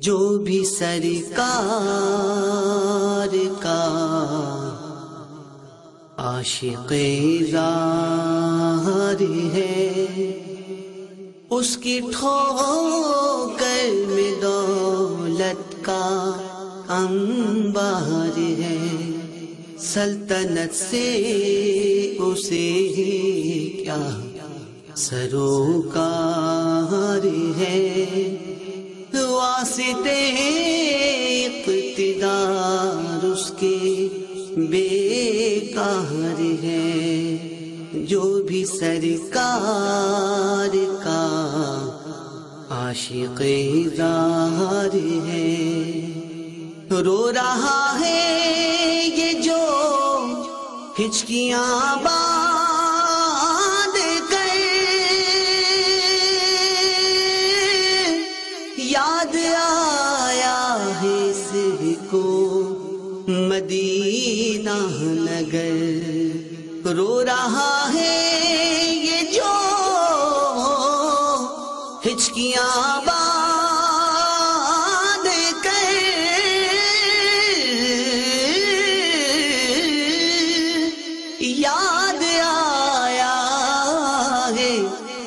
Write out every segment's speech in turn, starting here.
جو بھی سرکار کا عاشق ظاہر ہے، اس کی ٹھوکر میں دولت کا انبار ہے۔ سلطنت سے اسے کیا سروکار ہے۔ واسطے اقتدار اس کے بیکار ہے۔ جو بھی سرکار کا عاشق ظاہر ہے۔ رو رہا ہے یہ جو ہچکیاں باندھ مدینہ نگر۔ رو رہا ہے یہ جو ہچکیاں باندھ کر۔ یاد آیا ہے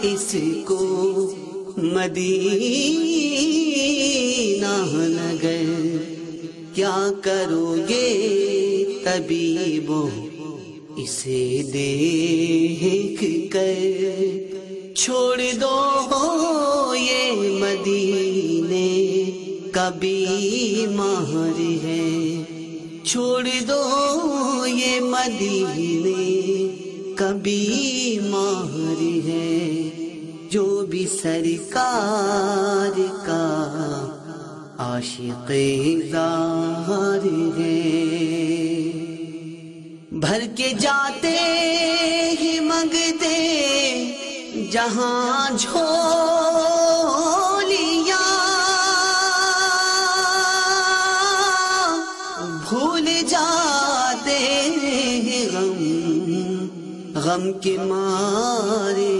اس کو مدینہ کیا کرو گے طبیبو اسے دیکھ کر چھوڑ دو یہ مدینے، کبھی ماہر ہے۔ چھوڑ دو یہ مدینے، کبھی ماہر ہے۔ جو بھی سرکار کا عاشق ظاہر ہے۔ بھر کے جاتے ہی منگتے جہاں جھولیاں۔ بھول جاتے ہیں غم غم کے مارے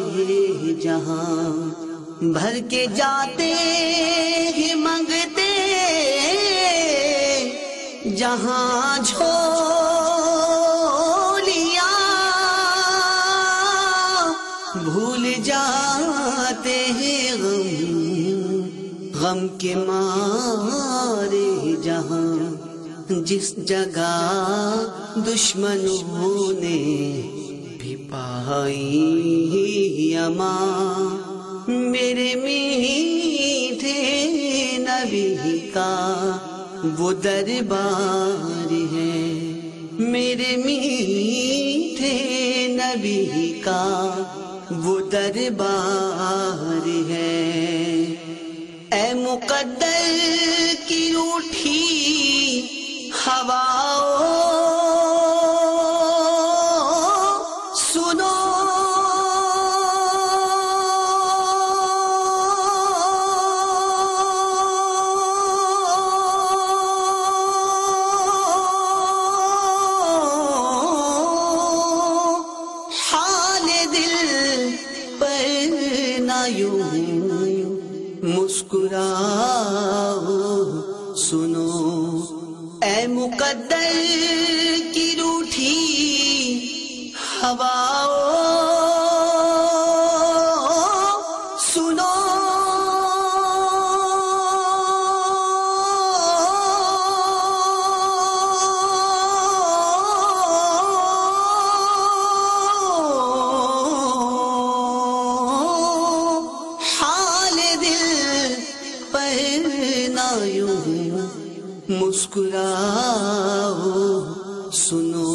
جہاں۔ بھر کے جاتے ہی منگتے جہاں جھولیاں بھول جاتے ہیں غم غم کے مارے جہاں، جس جگہ دشمنوں نے بھی پائی اما۔ میرے میٹھے نبی کا وہ دربار ہے۔ میرے میٹھے نبی کا وہ دربار ہے۔ اے مقدر کی اٹھی ہوا نہ یوں مسکراؤ سنو اے مقدر یوں مسکراؤ سنو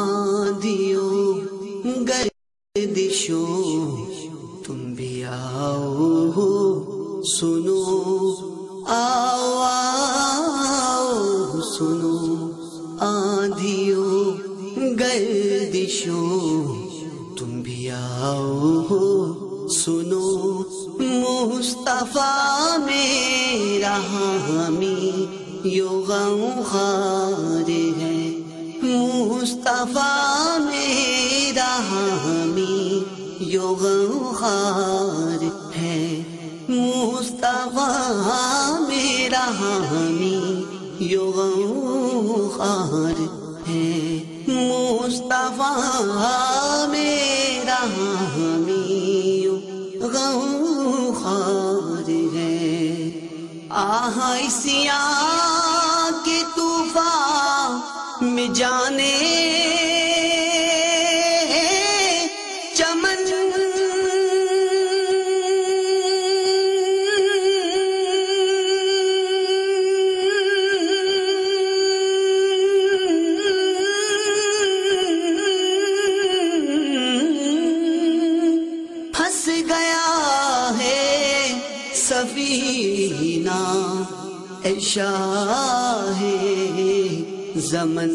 آندھیوں گردشوں تم بھی آؤ سنو آؤ آؤ سنو آندھیوں گردشوں مصطفیٰ میرا حامی یو غم خار ہے۔ مصطفیٰ میرا حامی یو غم خار ہے۔ مصطفیٰ میرا میرا حامی یو غوخار ہے۔ مصطفیٰ آسیا کے طوفان میں جانے شاہ زمن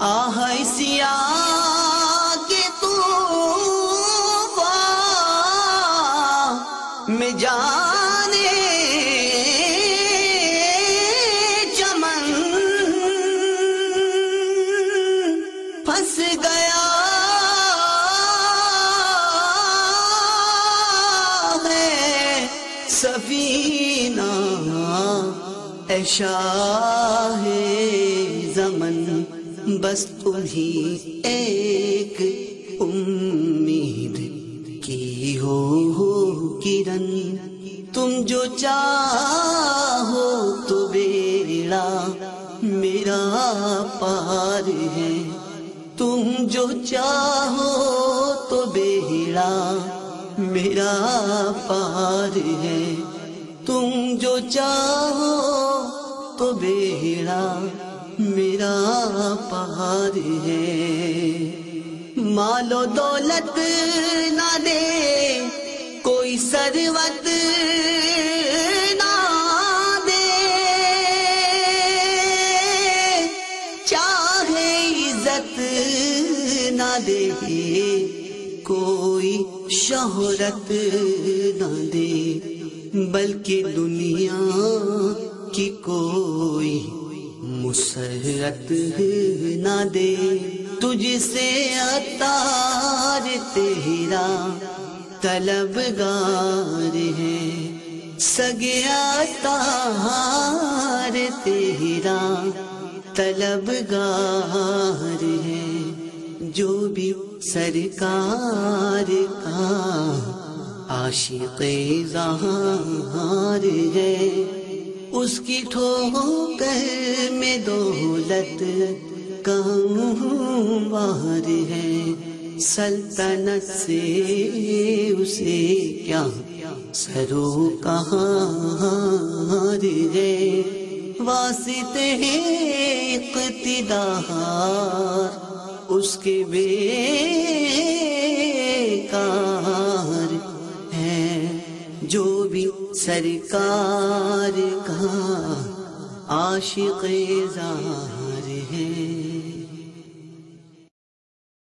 آہ سیا کے تو میں جان شاہ زمن، بس تمہیں ایک امید کی ہو کرن۔ تم جو چاہو تو بیڑا میرا پار ہے۔ تم جو چاہو تو بیڑا میرا پار ہے۔ تم جو چاہو تو بیڑا میرا پار ہے۔ مالو دولت نہ دے، کوئی سروت نہ دے۔ چاہے عزت نہ دے، کوئی شہرت نہ دے۔ بلکہ دنیا کی کوئی مسرت نہ دے۔ تجھ سے اتار تیرا طلبگار ہے۔ سگیا تار تیرا طلبگار ہے۔ جو بھی سرکار کا عاشق زہار ہے۔ اس کی ٹھوکر میں دولت کہوں باہر ہے۔ سلطنت سے اسے کیا سرو کہاں ہے۔ واسطے اقتدار، اس کے بے کار سرکار کا عاشق زہار